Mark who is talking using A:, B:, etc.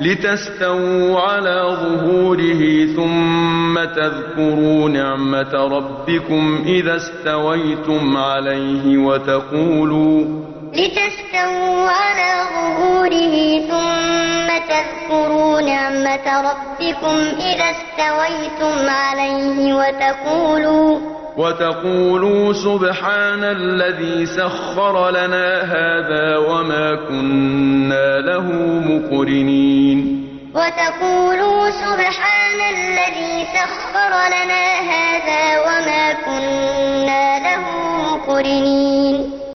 A: لِتَسْتَوُوا عَلَىٰ ظُهُورِهِ ثُمَّ تَذْكُرُوا نِعْمَةَ رَبِّكُمْ إِذَا اسْتَوَيْتُمْ عَلَيْهِ وَتَقُولُوا سُبْحَانَ الَّذِي سَخَّرَ لَنَا هَٰذَا لِتَسْتَوُوا عَلَىٰ ظُهُورِهِ ثُمَّ تَذْكُرُوا نِعْمَةَ رَبِّكُمْ إِذَا اسْتَوَيْتُمْ عَلَيْهِ وَتَقُولُوا سُبْحَانَ الَّذِي سَخَّرَ لَنَا هَٰذَا وَمَا كُنَّا لَهُ مُقْرِنِينَ.